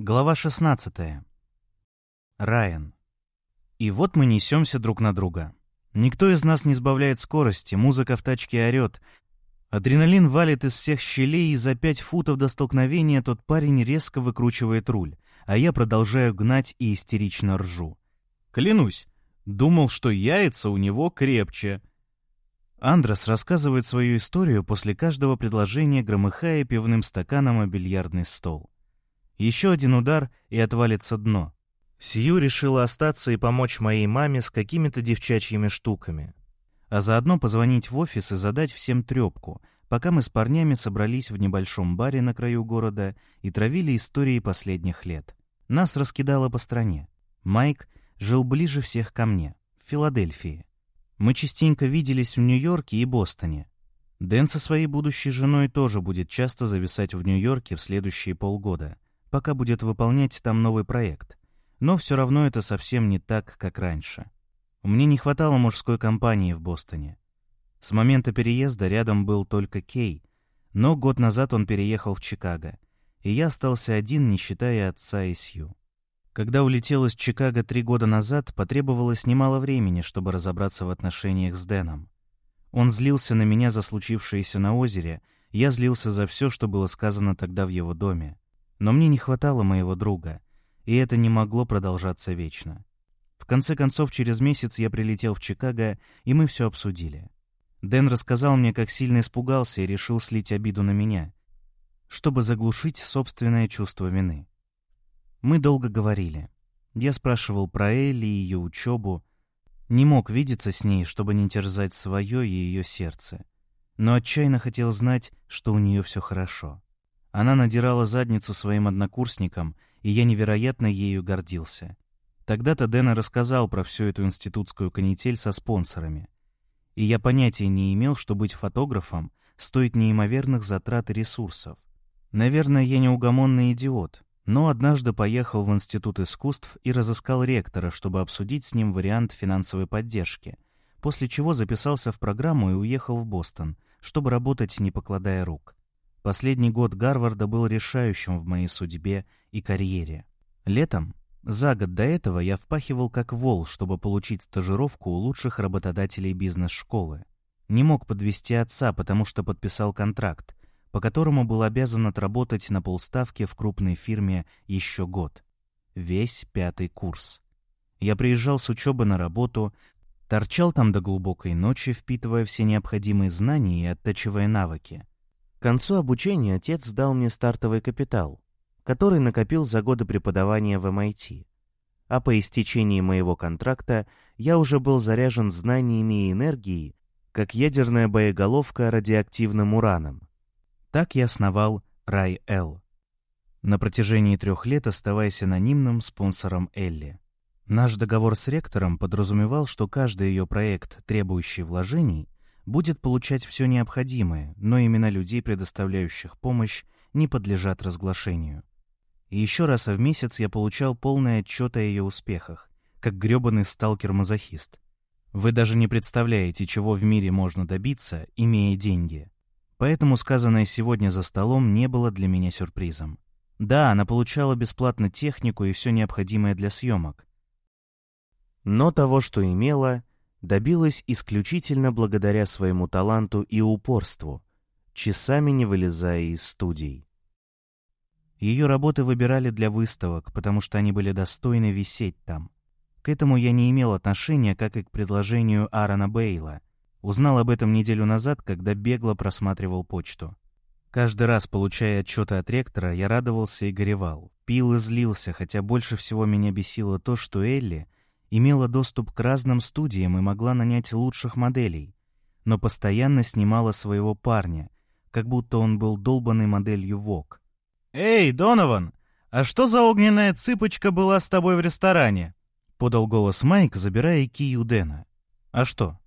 Глава 16. Райан. И вот мы несемся друг на друга. Никто из нас не сбавляет скорости, музыка в тачке орёт. Адреналин валит из всех щелей, и за пять футов до столкновения тот парень резко выкручивает руль, а я продолжаю гнать и истерично ржу. Клянусь, думал, что яйца у него крепче. Андрес рассказывает свою историю после каждого предложения, громыхая пивным стаканом о бильярдный стол. Еще один удар, и отвалится дно. Сью решила остаться и помочь моей маме с какими-то девчачьими штуками. А заодно позвонить в офис и задать всем трепку, пока мы с парнями собрались в небольшом баре на краю города и травили истории последних лет. Нас раскидало по стране. Майк жил ближе всех ко мне, в Филадельфии. Мы частенько виделись в Нью-Йорке и Бостоне. Дэн со своей будущей женой тоже будет часто зависать в Нью-Йорке в следующие полгода — пока будет выполнять там новый проект. Но все равно это совсем не так, как раньше. Мне не хватало мужской компании в Бостоне. С момента переезда рядом был только Кей, но год назад он переехал в Чикаго, и я остался один, не считая отца и Сью. Когда улетел из Чикаго три года назад, потребовалось немало времени, чтобы разобраться в отношениях с Дэном. Он злился на меня за случившееся на озере, я злился за все, что было сказано тогда в его доме. Но мне не хватало моего друга, и это не могло продолжаться вечно. В конце концов, через месяц я прилетел в Чикаго, и мы все обсудили. Дэн рассказал мне, как сильно испугался и решил слить обиду на меня, чтобы заглушить собственное чувство вины. Мы долго говорили. Я спрашивал про Элли и ее учебу. Не мог видеться с ней, чтобы не терзать свое и ее сердце. Но отчаянно хотел знать, что у нее все хорошо. Она надирала задницу своим однокурсникам, и я невероятно ею гордился. Тогда-то Дэна рассказал про всю эту институтскую канитель со спонсорами. И я понятия не имел, что быть фотографом стоит неимоверных затрат и ресурсов. Наверное, я неугомонный идиот, но однажды поехал в Институт искусств и разыскал ректора, чтобы обсудить с ним вариант финансовой поддержки, после чего записался в программу и уехал в Бостон, чтобы работать, не покладая рук. Последний год Гарварда был решающим в моей судьбе и карьере. Летом, за год до этого, я впахивал как вол, чтобы получить стажировку у лучших работодателей бизнес-школы. Не мог подвести отца, потому что подписал контракт, по которому был обязан отработать на полставки в крупной фирме еще год. Весь пятый курс. Я приезжал с учебы на работу, торчал там до глубокой ночи, впитывая все необходимые знания и оттачивая навыки. К концу обучения отец дал мне стартовый капитал, который накопил за годы преподавания в MIT. А по истечении моего контракта я уже был заряжен знаниями и энергией, как ядерная боеголовка радиоактивным ураном. Так я основал Рай-Эл. На протяжении трех лет оставаясь анонимным спонсором Элли. Наш договор с ректором подразумевал, что каждый ее проект, требующий вложений, будет получать все необходимое, но имена людей, предоставляющих помощь, не подлежат разглашению. И еще раз в месяц я получал полный отчет о ее успехах, как грёбаный сталкер-мазохист. Вы даже не представляете, чего в мире можно добиться, имея деньги. Поэтому сказанное сегодня за столом не было для меня сюрпризом. Да, она получала бесплатно технику и все необходимое для съемок. Но того, что имела, добилась исключительно благодаря своему таланту и упорству, часами не вылезая из студий. Ее работы выбирали для выставок, потому что они были достойны висеть там. К этому я не имел отношения, как и к предложению Аарона Бейла. Узнал об этом неделю назад, когда бегло просматривал почту. Каждый раз, получая отчеты от ректора, я радовался и горевал. Пил и злился, хотя больше всего меня бесило то, что Элли — имела доступ к разным студиям и могла нанять лучших моделей, но постоянно снимала своего парня, как будто он был долбанной моделью ВОК. «Эй, Донован, а что за огненная цыпочка была с тобой в ресторане?» — подал голос Майк, забирая кию Дэна. «А что?»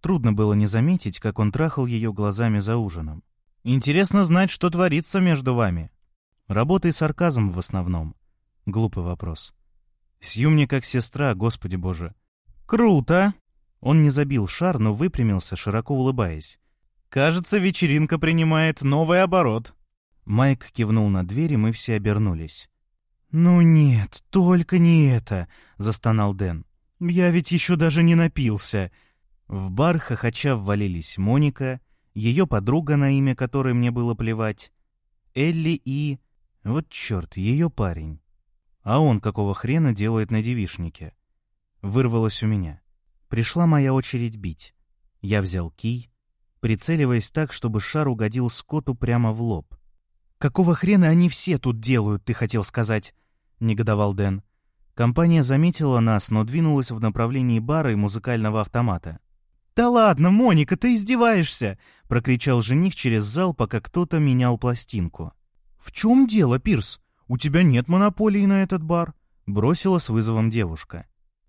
Трудно было не заметить, как он трахал ее глазами за ужином. «Интересно знать, что творится между вами». Работа и сарказм в основном. Глупый вопрос. Сью мне как сестра, господи боже. Круто! Он не забил шар, но выпрямился, широко улыбаясь. Кажется, вечеринка принимает новый оборот. Майк кивнул на дверь, и мы все обернулись. «Ну нет, только не это!» — застонал Дэн. «Я ведь еще даже не напился!» В бар хохоча ввалились Моника, ее подруга, на имя которой мне было плевать, Элли и... Вот черт, ее парень. А он какого хрена делает на девишнике? Вырвалось у меня. Пришла моя очередь бить. Я взял кий, прицеливаясь так, чтобы шар угодил Скотту прямо в лоб. «Какого хрена они все тут делают, ты хотел сказать?» — негодовал Дэн. Компания заметила нас, но двинулась в направлении бара и музыкального автомата. «Да ладно, Моника, ты издеваешься!» — прокричал жених через зал, пока кто-то менял пластинку. «В чем дело, Пирс? У тебя нет монополии на этот бар?» — бросила с вызовом девушка.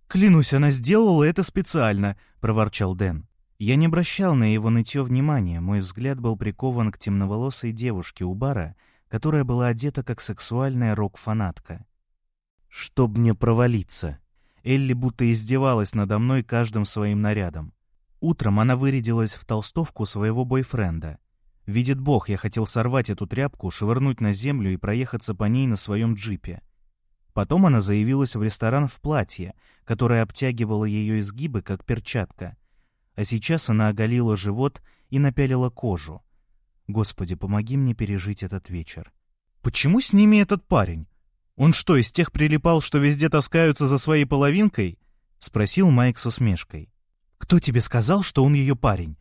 «Клянусь, она сделала это специально», — проворчал Дэн. Я не обращал на его нытье внимания, мой взгляд был прикован к темноволосой девушке у бара, которая была одета как сексуальная рок-фанатка. «Чтоб мне провалиться!» Элли будто издевалась надо мной каждым своим нарядом. Утром она вырядилась в толстовку своего бойфренда. Видит бог, я хотел сорвать эту тряпку, швырнуть на землю и проехаться по ней на своем джипе. Потом она заявилась в ресторан в платье, которое обтягивало ее изгибы, как перчатка. А сейчас она оголила живот и напялила кожу. Господи, помоги мне пережить этот вечер. Почему с ними этот парень? Он что, из тех прилипал, что везде таскаются за своей половинкой? Спросил Майк с усмешкой. «Кто тебе сказал, что он ее парень?»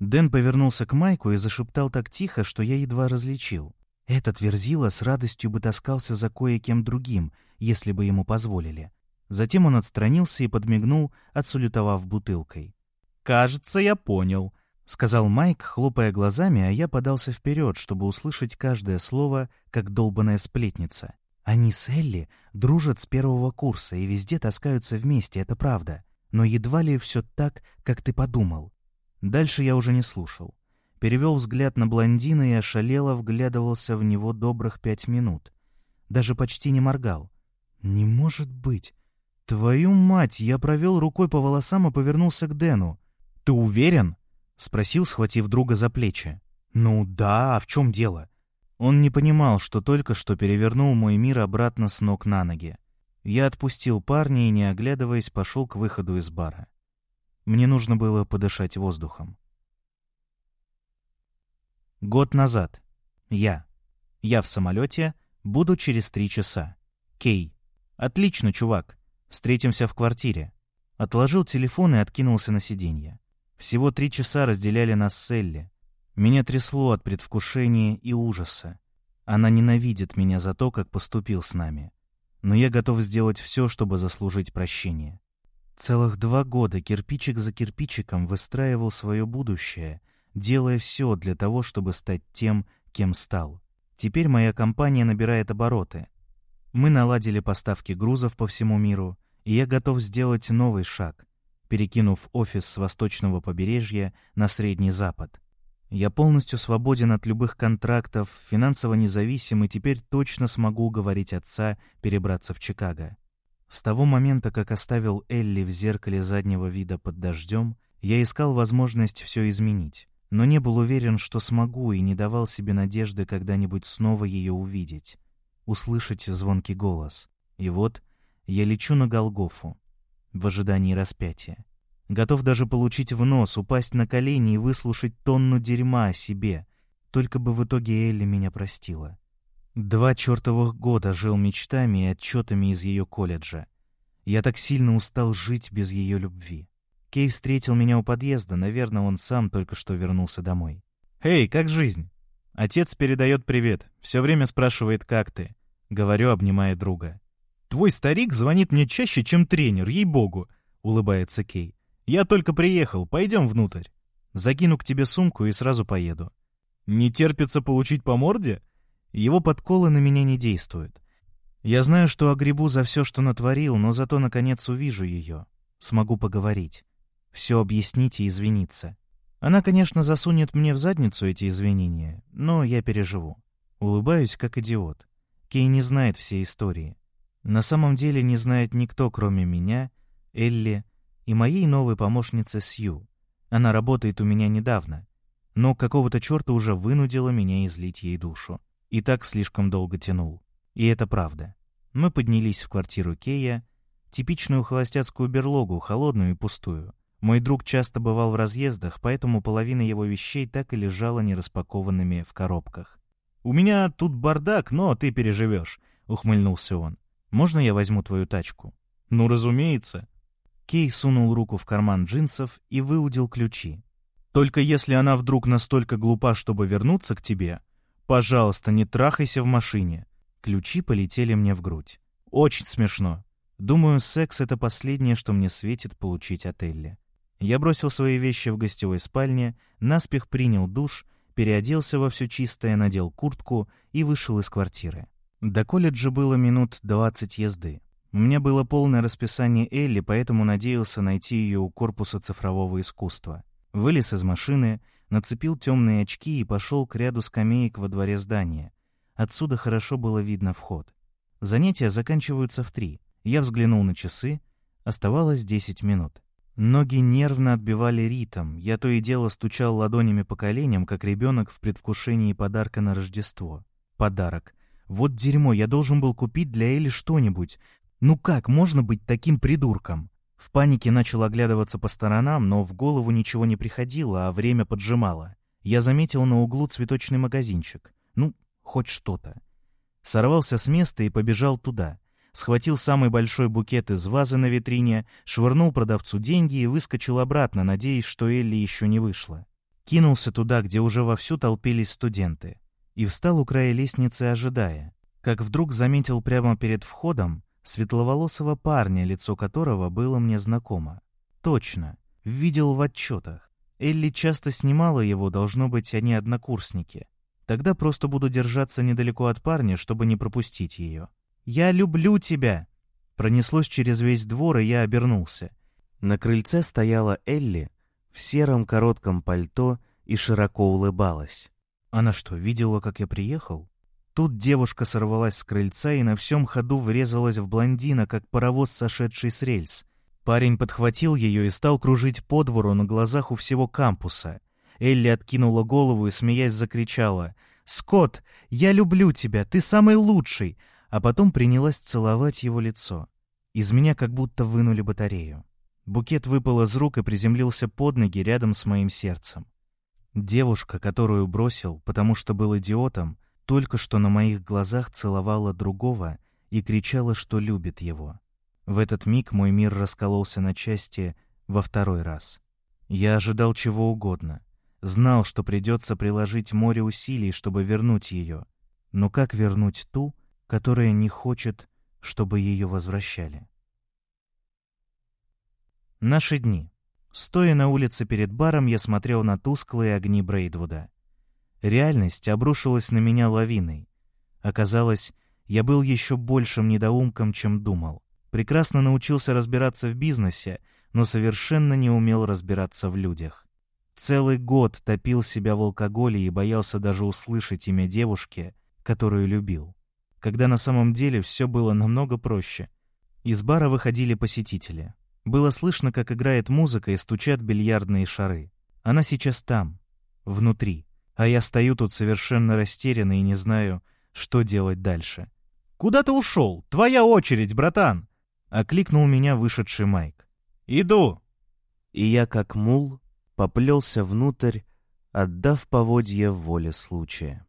Дэн повернулся к Майку и зашептал так тихо, что я едва различил. Этот верзила с радостью бы таскался за кое-кем другим, если бы ему позволили. Затем он отстранился и подмигнул, отсулютовав бутылкой. «Кажется, я понял», — сказал Майк, хлопая глазами, а я подался вперед, чтобы услышать каждое слово, как долбаная сплетница. «Они с Элли дружат с первого курса и везде таскаются вместе, это правда но едва ли все так, как ты подумал. Дальше я уже не слушал. Перевел взгляд на блондина и ошалело вглядывался в него добрых пять минут. Даже почти не моргал. «Не может быть! Твою мать!» Я провел рукой по волосам и повернулся к Дэну. «Ты уверен?» — спросил, схватив друга за плечи. «Ну да, а в чем дело?» Он не понимал, что только что перевернул мой мир обратно с ног на ноги. Я отпустил парня и, не оглядываясь, пошел к выходу из бара. Мне нужно было подышать воздухом. Год назад. Я. Я в самолете, буду через три часа. Кей. Отлично, чувак. Встретимся в квартире. Отложил телефон и откинулся на сиденье. Всего три часа разделяли нас с Элли. Меня трясло от предвкушения и ужаса. Она ненавидит меня за то, как поступил с нами но я готов сделать все, чтобы заслужить прощение. Целых два года кирпичик за кирпичиком выстраивал свое будущее, делая все для того, чтобы стать тем, кем стал. Теперь моя компания набирает обороты. Мы наладили поставки грузов по всему миру, и я готов сделать новый шаг, перекинув офис с восточного побережья на Средний Запад. Я полностью свободен от любых контрактов, финансово независим и теперь точно смогу уговорить отца перебраться в Чикаго. С того момента, как оставил Элли в зеркале заднего вида под дождем, я искал возможность все изменить, но не был уверен, что смогу и не давал себе надежды когда-нибудь снова ее увидеть, услышать звонкий голос. И вот я лечу на Голгофу в ожидании распятия. Готов даже получить в нос, упасть на колени и выслушать тонну дерьма о себе. Только бы в итоге Элли меня простила. Два чертовых года жил мечтами и отчетами из ее колледжа. Я так сильно устал жить без ее любви. Кей встретил меня у подъезда, наверное, он сам только что вернулся домой. «Эй, как жизнь?» Отец передает привет, все время спрашивает, как ты. Говорю, обнимая друга. «Твой старик звонит мне чаще, чем тренер, ей-богу», — улыбается Кей. Я только приехал, пойдем внутрь. Закину к тебе сумку и сразу поеду. Не терпится получить по морде? Его подколы на меня не действуют. Я знаю, что огребу за все, что натворил, но зато наконец увижу ее. Смогу поговорить. Все объяснить и извиниться. Она, конечно, засунет мне в задницу эти извинения, но я переживу. Улыбаюсь, как идиот. Кей не знает всей истории. На самом деле не знает никто, кроме меня, Элли, и моей новой помощнице Сью. Она работает у меня недавно, но какого-то черта уже вынудила меня излить ей душу. И так слишком долго тянул. И это правда. Мы поднялись в квартиру Кея, типичную холостяцкую берлогу, холодную и пустую. Мой друг часто бывал в разъездах, поэтому половина его вещей так и лежала нераспакованными в коробках. «У меня тут бардак, но ты переживешь», — ухмыльнулся он. «Можно я возьму твою тачку?» «Ну, разумеется». Кей сунул руку в карман джинсов и выудил ключи. «Только если она вдруг настолько глупа, чтобы вернуться к тебе, пожалуйста, не трахайся в машине». Ключи полетели мне в грудь. Очень смешно. Думаю, секс — это последнее, что мне светит получить от Элли. Я бросил свои вещи в гостевой спальне, наспех принял душ, переоделся во все чистое, надел куртку и вышел из квартиры. До колледжа было минут двадцать езды. У меня было полное расписание Элли, поэтому надеялся найти ее у корпуса цифрового искусства. Вылез из машины, нацепил темные очки и пошел к ряду скамеек во дворе здания. Отсюда хорошо было видно вход. Занятия заканчиваются в три. Я взглянул на часы. Оставалось десять минут. Ноги нервно отбивали ритм. Я то и дело стучал ладонями по коленям, как ребенок в предвкушении подарка на Рождество. Подарок. Вот дерьмо, я должен был купить для Эли что-нибудь. Ну как можно быть таким придурком? В панике начал оглядываться по сторонам, но в голову ничего не приходило, а время поджимало. Я заметил на углу цветочный магазинчик. Ну, хоть что-то. Сорвался с места и побежал туда. Схватил самый большой букет из вазы на витрине, швырнул продавцу деньги и выскочил обратно, надеясь, что Элли еще не вышла. Кинулся туда, где уже вовсю толпились студенты. И встал у края лестницы, ожидая. Как вдруг заметил прямо перед входом светловолосого парня, лицо которого было мне знакомо. Точно, видел в отчетах. Элли часто снимала его, должно быть, они однокурсники. Тогда просто буду держаться недалеко от парня, чтобы не пропустить ее. «Я люблю тебя!» Пронеслось через весь двор, и я обернулся. На крыльце стояла Элли в сером коротком пальто и широко улыбалась. Она что, видела, как я приехал? Тут девушка сорвалась с крыльца и на всем ходу врезалась в блондина, как паровоз, сошедший с рельс. Парень подхватил ее и стал кружить по двору на глазах у всего кампуса. Элли откинула голову и, смеясь, закричала. «Скотт, я люблю тебя, ты самый лучший!» А потом принялась целовать его лицо. Из меня как будто вынули батарею. Букет выпал из рук и приземлился под ноги рядом с моим сердцем. Девушка, которую бросил, потому что был идиотом, только что на моих глазах целовала другого и кричала, что любит его. В этот миг мой мир раскололся на части во второй раз. Я ожидал чего угодно. Знал, что придется приложить море усилий, чтобы вернуть ее. Но как вернуть ту, которая не хочет, чтобы ее возвращали? Наши дни. Стоя на улице перед баром, я смотрел на тусклые огни Брейдвуда. Реальность обрушилась на меня лавиной. Оказалось, я был еще большим недоумком, чем думал. Прекрасно научился разбираться в бизнесе, но совершенно не умел разбираться в людях. Целый год топил себя в алкоголе и боялся даже услышать имя девушки, которую любил. Когда на самом деле все было намного проще. Из бара выходили посетители. Было слышно, как играет музыка и стучат бильярдные шары. Она сейчас там, внутри а я стою тут совершенно растерянный и не знаю, что делать дальше. «Куда ты ушел? Твоя очередь, братан!» — окликнул меня вышедший Майк. «Иду!» И я, как мул, поплелся внутрь, отдав поводья воле случая.